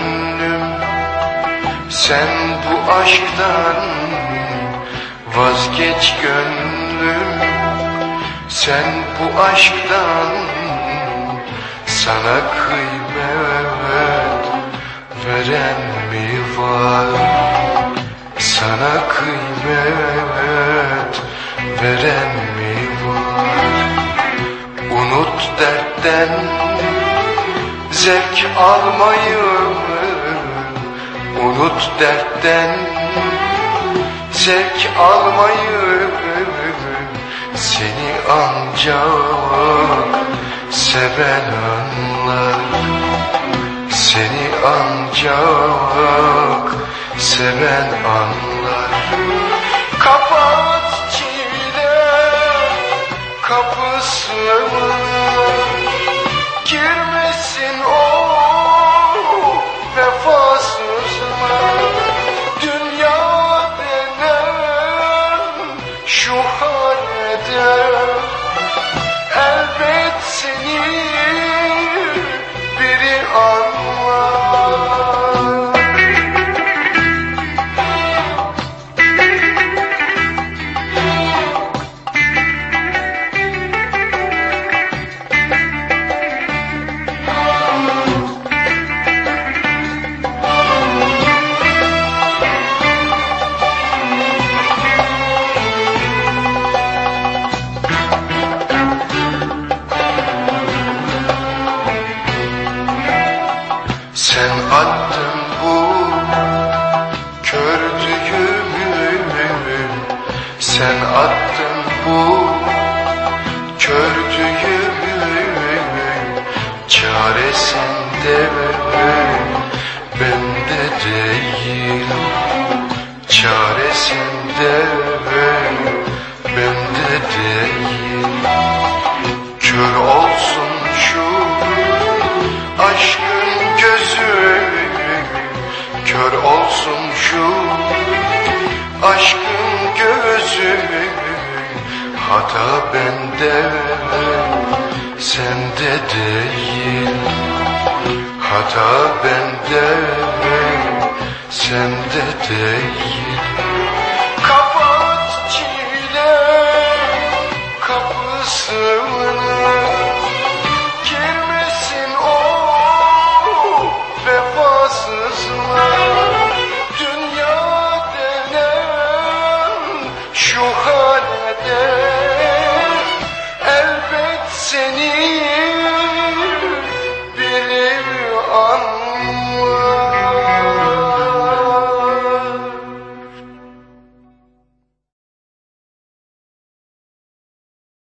Gönlüm sen bu aşktan Vazgeç gönlüm. Sen bu aşktan Sana kıymet veren mi var? Sana kıymet veren mi var? Unut dertten zevk almayı Unut dertten zevk almayı Seni ancak seven anlar. Seni ancak seven anlar. Kapat çile kapısını Sen attın bu kör düğümü Sen attın bu kör düğümü Çare sende bende değil Çare sende Hata bende sende değil. Hata bende sende değil. Kapat çile kapısını.